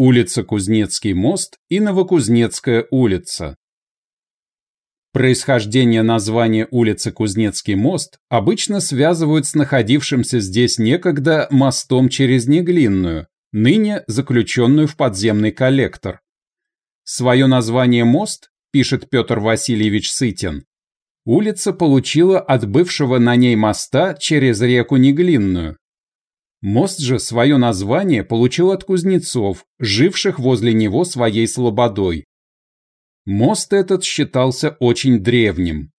улица Кузнецкий мост и Новокузнецкая улица. Происхождение названия улицы Кузнецкий мост обычно связывают с находившимся здесь некогда мостом через Неглинную, ныне заключенную в подземный коллектор. Свое название «мост», пишет Петр Васильевич Сытин, улица получила от бывшего на ней моста через реку Неглинную. Мост же свое название получил от кузнецов, живших возле него своей слободой. Мост этот считался очень древним.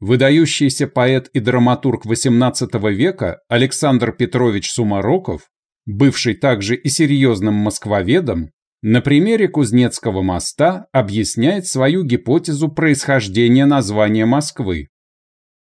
Выдающийся поэт и драматург XVIII века Александр Петрович Сумароков, бывший также и серьезным москвоведом, на примере Кузнецкого моста объясняет свою гипотезу происхождения названия Москвы.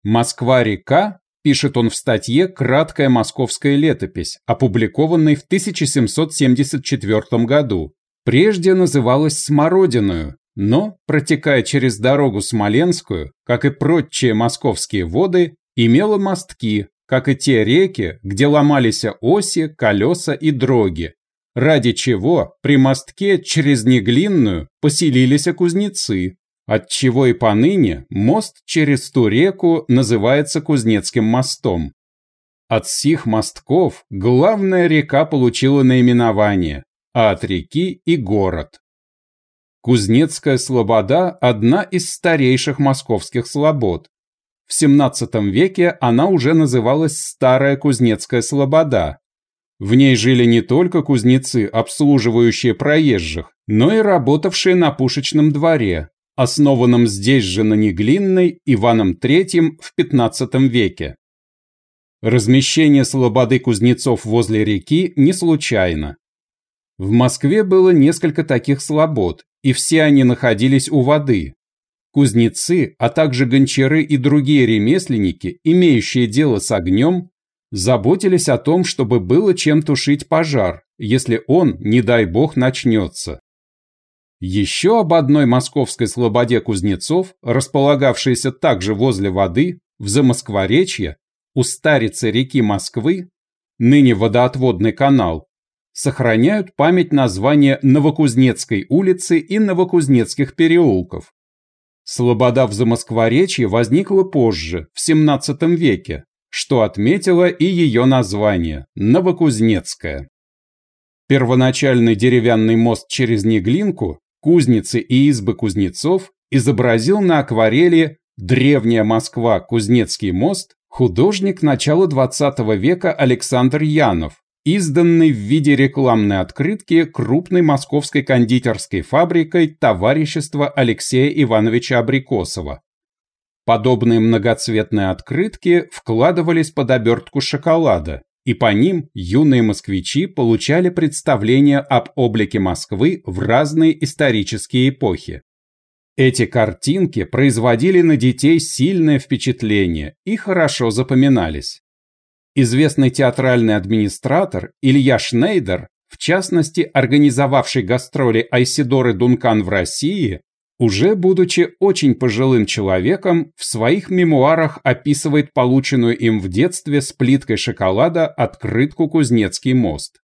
«Москва-река», пишет он в статье «Краткая московская летопись», опубликованной в 1774 году, прежде называлась Смородиною, но, протекая через дорогу Смоленскую, как и прочие московские воды, имела мостки, как и те реки, где ломались оси, колеса и дроги, ради чего при мостке через Неглинную поселились кузнецы, отчего и поныне мост через ту реку называется Кузнецким мостом. От сих мостков главная река получила наименование, а от реки и город. Кузнецкая слобода – одна из старейших московских слобод. В XVII веке она уже называлась Старая Кузнецкая слобода, в ней жили не только кузнецы, обслуживающие проезжих, но и работавшие на пушечном дворе, основанном здесь же на Неглинной Иваном III в XV веке. Размещение слободы кузнецов возле реки не случайно. В Москве было несколько таких слобод, и все они находились у воды. Кузнецы, а также гончары и другие ремесленники, имеющие дело с огнем, заботились о том, чтобы было чем тушить пожар, если он, не дай бог, начнется. Еще об одной московской слободе кузнецов, располагавшейся также возле воды, в Замоскворечье, у старицы реки Москвы, ныне водоотводный канал, сохраняют память названия Новокузнецкой улицы и Новокузнецких переулков. Слобода в Замоскворечье возникла позже, в XVII веке, что отметило и ее название – Новокузнецкая. Первоначальный деревянный мост через Неглинку, кузницы и избы кузнецов изобразил на акварели «Древняя Москва. Кузнецкий мост» художник начала XX века Александр Янов, изданный в виде рекламной открытки крупной московской кондитерской фабрикой товарищества Алексея Ивановича Абрикосова. Подобные многоцветные открытки вкладывались под обертку шоколада, и по ним юные москвичи получали представление об облике Москвы в разные исторические эпохи. Эти картинки производили на детей сильное впечатление и хорошо запоминались. Известный театральный администратор Илья Шнейдер, в частности организовавший гастроли Айсидоры Дункан в России, уже будучи очень пожилым человеком, в своих мемуарах описывает полученную им в детстве с плиткой шоколада открытку Кузнецкий мост.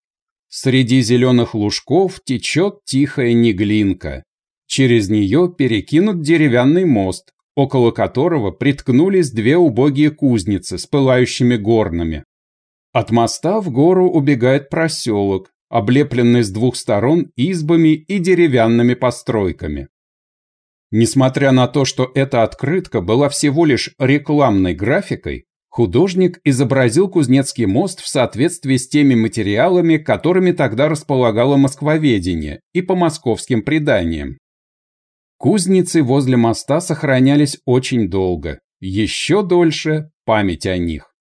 Среди зеленых лужков течет тихая неглинка. Через нее перекинут деревянный мост, около которого приткнулись две убогие кузницы с пылающими горнами. От моста в гору убегает проселок, облепленный с двух сторон избами и деревянными постройками. Несмотря на то, что эта открытка была всего лишь рекламной графикой, художник изобразил Кузнецкий мост в соответствии с теми материалами, которыми тогда располагало москвоведение, и по московским преданиям. Кузницы возле моста сохранялись очень долго, еще дольше память о них.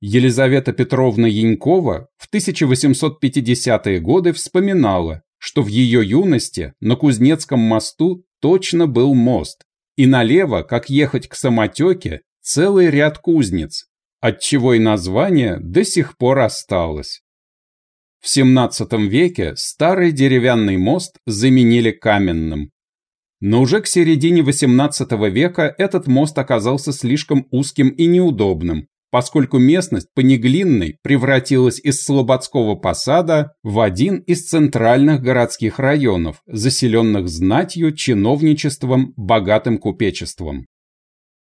Елизавета Петровна Янькова в 1850-е годы вспоминала, что в ее юности на Кузнецком мосту точно был мост, и налево, как ехать к самотеке, целый ряд кузнец, отчего и название до сих пор осталось. В XVII веке старый деревянный мост заменили каменным. Но уже к середине XVIII века этот мост оказался слишком узким и неудобным, поскольку местность по Неглинной превратилась из Слободского посада в один из центральных городских районов, заселенных знатью, чиновничеством, богатым купечеством.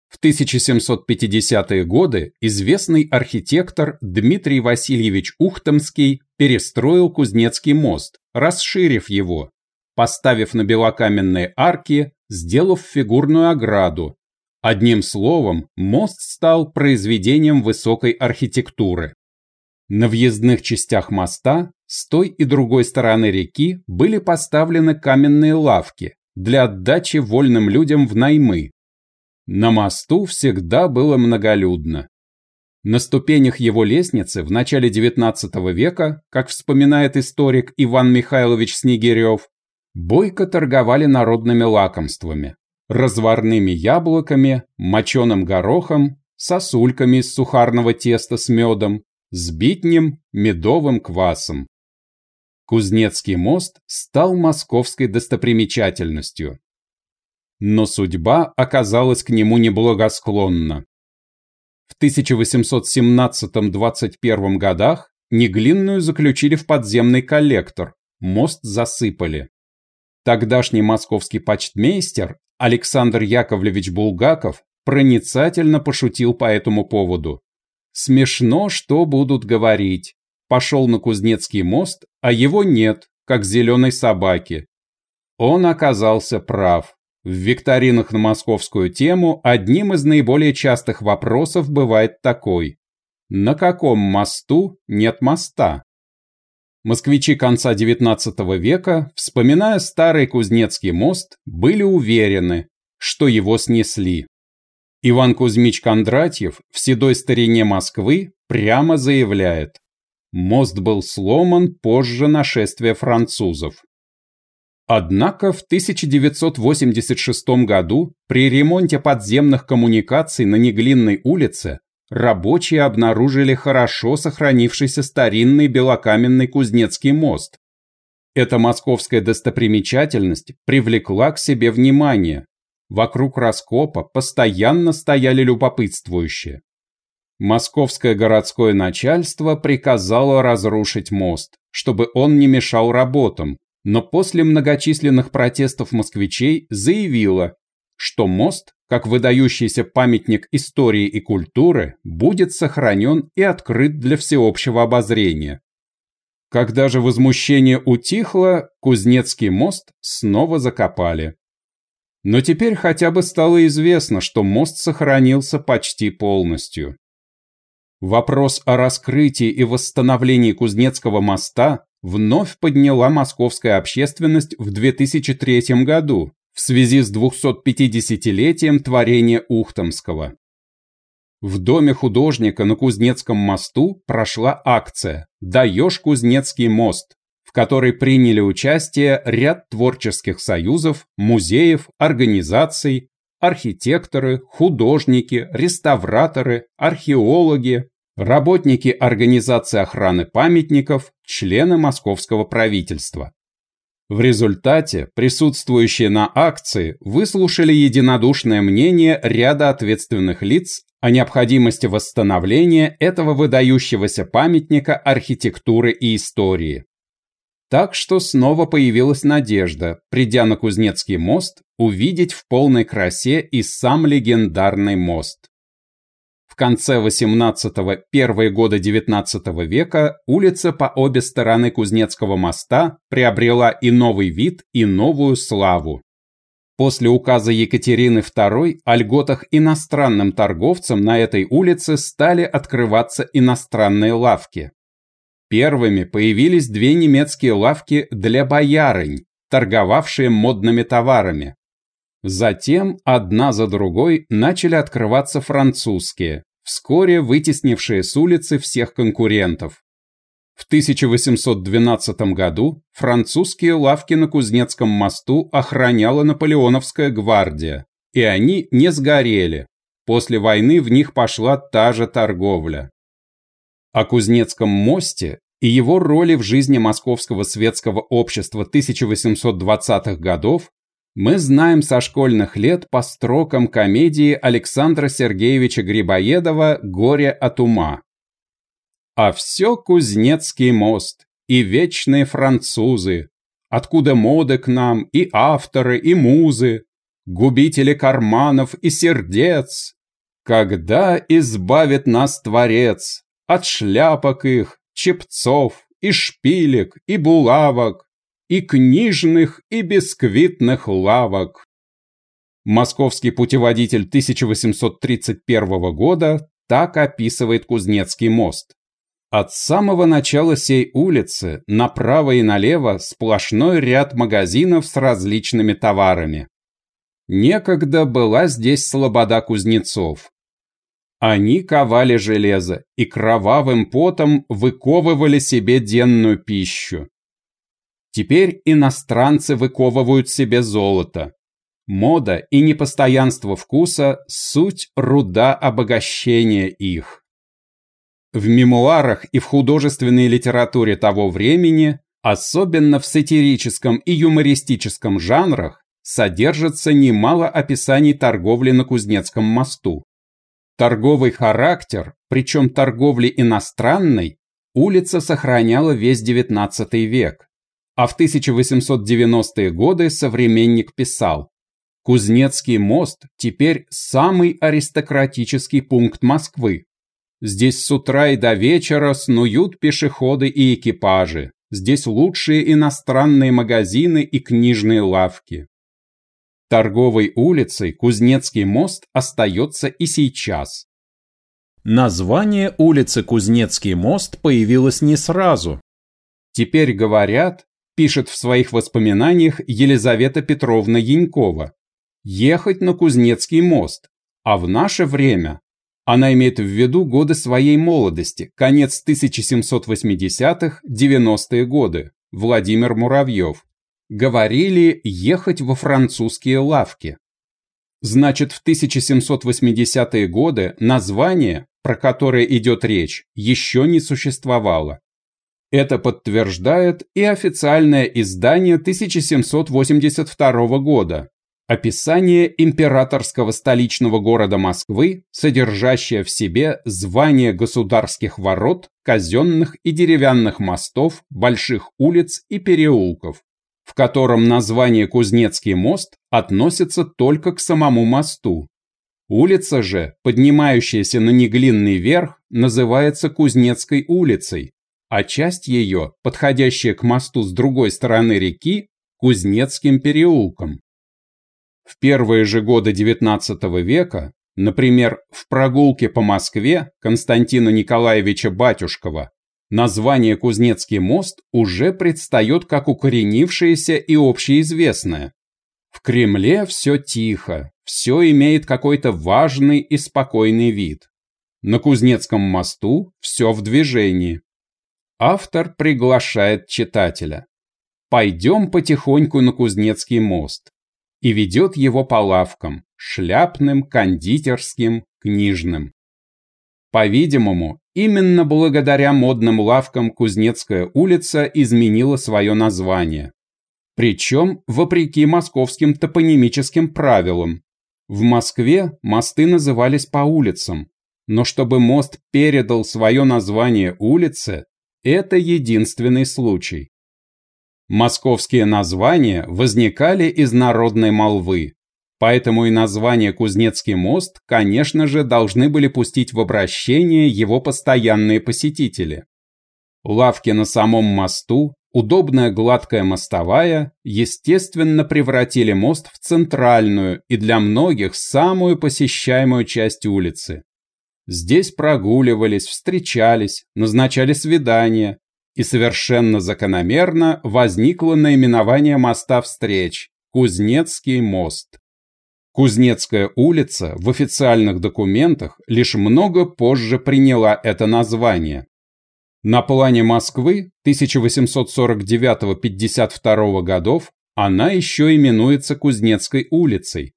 В 1750-е годы известный архитектор Дмитрий Васильевич Ухтомский перестроил Кузнецкий мост, расширив его, поставив на белокаменные арки, сделав фигурную ограду, Одним словом, мост стал произведением высокой архитектуры. На въездных частях моста с той и другой стороны реки были поставлены каменные лавки для отдачи вольным людям в наймы. На мосту всегда было многолюдно. На ступенях его лестницы в начале XIX века, как вспоминает историк Иван Михайлович Снегирев, бойко торговали народными лакомствами разварными яблоками, моченым горохом, сосульками из сухарного теста с медом, сбитнем, медовым квасом. Кузнецкий мост стал московской достопримечательностью. Но судьба оказалась к нему неблагосклонна. В 1817-21 годах Неглинную заключили в подземный коллектор, мост засыпали. Тогдашний московский почтмейстер Александр Яковлевич Булгаков проницательно пошутил по этому поводу. Смешно, что будут говорить. Пошел на Кузнецкий мост, а его нет, как зеленой собаки. Он оказался прав. В викторинах на московскую тему одним из наиболее частых вопросов бывает такой. На каком мосту нет моста? Москвичи конца XIX века, вспоминая старый Кузнецкий мост, были уверены, что его снесли. Иван Кузьмич Кондратьев в седой старине Москвы прямо заявляет, мост был сломан позже нашествия французов. Однако в 1986 году при ремонте подземных коммуникаций на Неглинной улице рабочие обнаружили хорошо сохранившийся старинный белокаменный Кузнецкий мост. Эта московская достопримечательность привлекла к себе внимание. Вокруг раскопа постоянно стояли любопытствующие. Московское городское начальство приказало разрушить мост, чтобы он не мешал работам, но после многочисленных протестов москвичей заявило, что мост как выдающийся памятник истории и культуры, будет сохранен и открыт для всеобщего обозрения. Когда же возмущение утихло, Кузнецкий мост снова закопали. Но теперь хотя бы стало известно, что мост сохранился почти полностью. Вопрос о раскрытии и восстановлении Кузнецкого моста вновь подняла московская общественность в 2003 году, в связи с 250-летием творения Ухтомского. В доме художника на Кузнецком мосту прошла акция «Даешь Кузнецкий мост», в которой приняли участие ряд творческих союзов, музеев, организаций, архитекторы, художники, реставраторы, археологи, работники Организации охраны памятников, члены московского правительства. В результате присутствующие на акции выслушали единодушное мнение ряда ответственных лиц о необходимости восстановления этого выдающегося памятника архитектуры и истории. Так что снова появилась надежда, придя на Кузнецкий мост, увидеть в полной красе и сам легендарный мост. В конце XVIII – первые годы XIX века улица по обе стороны Кузнецкого моста приобрела и новый вид, и новую славу. После указа Екатерины II о льготах иностранным торговцам на этой улице стали открываться иностранные лавки. Первыми появились две немецкие лавки для боярынь, торговавшие модными товарами. Затем одна за другой начали открываться французские, вскоре вытеснившие с улицы всех конкурентов. В 1812 году французские лавки на Кузнецком мосту охраняла Наполеоновская гвардия, и они не сгорели. После войны в них пошла та же торговля. О Кузнецком мосте и его роли в жизни московского светского общества 1820-х годов мы знаем со школьных лет по строкам комедии Александра Сергеевича Грибоедова «Горе от ума». А все Кузнецкий мост и вечные французы, откуда моды к нам и авторы, и музы, губители карманов и сердец. Когда избавит нас Творец от шляпок их, чепцов и шпилек и булавок, и книжных и бисквитных лавок. Московский путеводитель 1831 года так описывает Кузнецкий мост. От самого начала сей улицы направо и налево сплошной ряд магазинов с различными товарами. Некогда была здесь слобода кузнецов. Они ковали железо и кровавым потом выковывали себе денную пищу. Теперь иностранцы выковывают себе золото. Мода и непостоянство вкуса – суть руда обогащения их. В мемуарах и в художественной литературе того времени, особенно в сатирическом и юмористическом жанрах, содержится немало описаний торговли на Кузнецком мосту. Торговый характер, причем торговли иностранной, улица сохраняла весь XIX век. А в 1890-е годы современник писал «Кузнецкий мост теперь самый аристократический пункт Москвы. Здесь с утра и до вечера снуют пешеходы и экипажи. Здесь лучшие иностранные магазины и книжные лавки. Торговой улицей Кузнецкий мост остается и сейчас. Название улицы Кузнецкий мост появилось не сразу. Теперь говорят, пишет в своих воспоминаниях Елизавета Петровна Янькова, ехать на Кузнецкий мост, а в наше время она имеет в виду годы своей молодости, конец 1780-х, 90-е годы, Владимир Муравьев. Говорили ехать во французские лавки. Значит, в 1780-е годы название, про которое идет речь, еще не существовало. Это подтверждает и официальное издание 1782 года «Описание императорского столичного города Москвы, содержащее в себе звание государских ворот, казенных и деревянных мостов, больших улиц и переулков», в котором название Кузнецкий мост относится только к самому мосту. Улица же, поднимающаяся на Неглинный верх, называется Кузнецкой улицей, а часть ее, подходящая к мосту с другой стороны реки, Кузнецким переулком. В первые же годы XIX века, например, в прогулке по Москве Константина Николаевича Батюшкова, название Кузнецкий мост уже предстает как укоренившееся и общеизвестное. В Кремле все тихо, все имеет какой-то важный и спокойный вид. На Кузнецком мосту все в движении. Автор приглашает читателя. Пойдем потихоньку на Кузнецкий мост. И ведет его по лавкам, шляпным, кондитерским, книжным. По-видимому, именно благодаря модным лавкам Кузнецкая улица изменила свое название. Причем вопреки московским топонимическим правилам. В Москве мосты назывались по улицам, но чтобы мост передал свое название улице, это единственный случай. Московские названия возникали из народной молвы, поэтому и название Кузнецкий мост, конечно же, должны были пустить в обращение его постоянные посетители. Лавки на самом мосту, удобная гладкая мостовая, естественно, превратили мост в центральную и для многих самую посещаемую часть улицы. Здесь прогуливались, встречались, назначали свидания, и совершенно закономерно возникло наименование моста встреч – Кузнецкий мост. Кузнецкая улица в официальных документах лишь много позже приняла это название. На плане Москвы 1849-52 годов она еще именуется Кузнецкой улицей,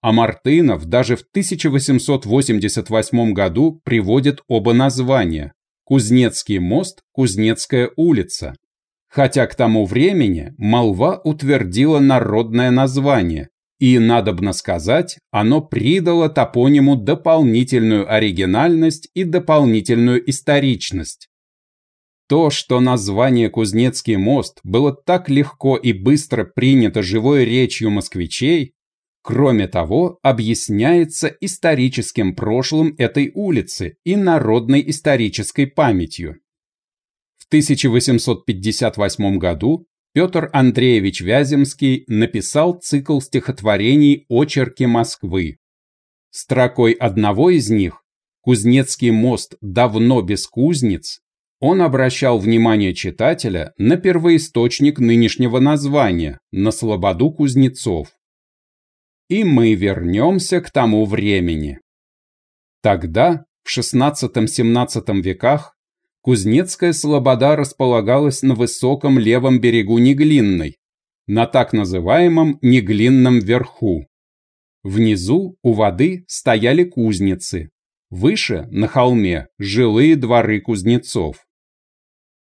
а Мартынов даже в 1888 году приводит оба названия – Кузнецкий мост, Кузнецкая улица. хотя к тому времени молва утвердила народное название, и, надобно сказать, оно придало топониму дополнительную оригинальность и дополнительную историчность. То, что название Кузнецкий мост было так легко и быстро принято живой речью москвичей, кроме того, объясняется историческим прошлым этой улицы и народной исторической памятью. В 1858 году Петр Андреевич Вяземский написал цикл стихотворений «Очерки Москвы». Строкой одного из них «Кузнецкий мост давно без кузнец» он обращал внимание читателя на первоисточник нынешнего названия, на слободу кузнецов. И мы вернемся к тому времени. Тогда, в XVI-XVII веках, Кузнецкая слобода располагалась на высоком левом берегу Неглинной, на так называемом Неглинном верху. Внизу, у воды, стояли кузницы, выше, на холме, жилые дворы кузнецов.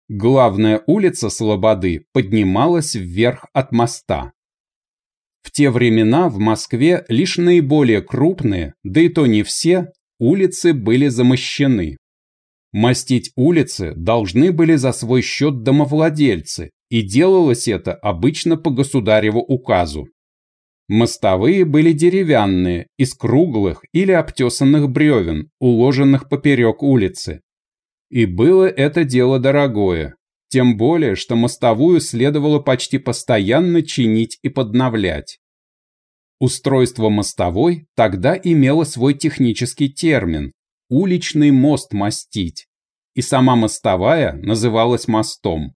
Главная улица Слободы поднималась вверх от моста. В те времена в Москве лишь наиболее крупные, да и то не все, улицы были замощены. Мостить улицы должны были за свой счет домовладельцы, и делалось это обычно по государеву указу. Мостовые были деревянные, из круглых или обтесанных бревен, уложенных поперек улицы, и было это дело дорогое, тем более, что мостовую следовало почти постоянно чинить и подновлять. Устройство мостовой тогда имело свой технический термин – уличный мост мостить, и сама мостовая называлась мостом.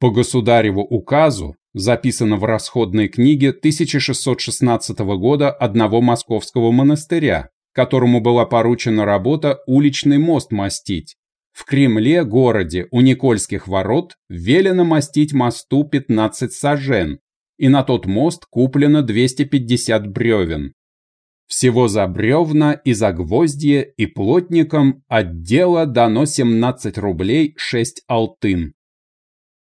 По государеву указу записано в расходной книге 1616 года одного московского монастыря, которому была поручена работа «Уличный мост мостить», в Кремле, городе, у Никольских ворот, велено мостить мосту 15 сажен, и на тот мост куплено 250 бревен. Всего за бревна и за гвоздье и плотникам отдела дано 17 рублей 6 алтын.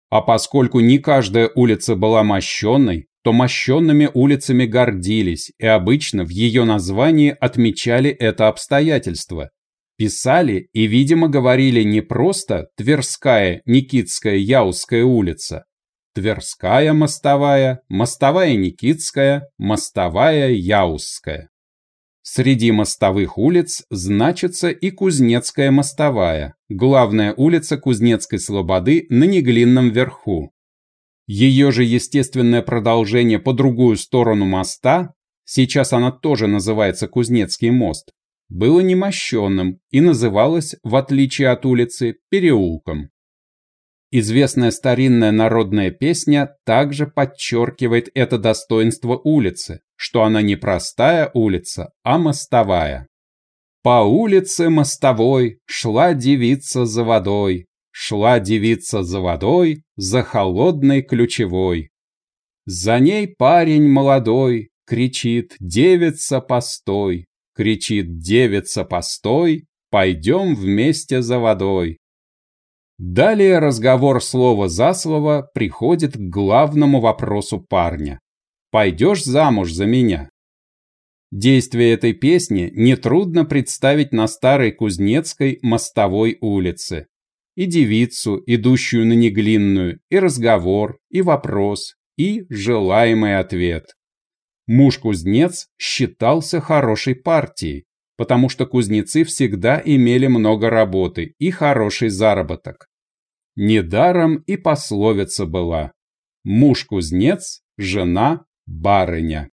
А поскольку не каждая улица была мощенной, то мощенными улицами гордились и обычно в ее названии отмечали это обстоятельство Писали и, видимо, говорили не просто Тверская, Никитская, Яузская улица, Тверская мостовая, мостовая Никитская, мостовая Яузская. Среди мостовых улиц значится и Кузнецкая мостовая, главная улица Кузнецкой Слободы на Неглинном верху. Ее же естественное продолжение по другую сторону моста, сейчас она тоже называется Кузнецкий мост, было немощенным и называлось, в отличие от улицы, переулком. Известная старинная народная песня также подчеркивает это достоинство улицы, что она не простая улица, а мостовая. По улице мостовой шла девица за водой, шла девица за водой, за холодной ключевой. За ней парень молодой кричит «Девица, постой!» Кричит девица постой, пойдем вместе за водой. Далее разговор слово за слово приходит к главному вопросу парня. «Пойдешь замуж за меня?» Действие этой песни нетрудно представить на старой Кузнецкой мостовой улице. И девицу, идущую на Неглинную, и разговор, и вопрос, и желаемый ответ. Муж-кузнец считался хорошей партией, потому что кузнецы всегда имели много работы и хороший заработок. Недаром и пословица была «Муж-кузнец, жена барыня».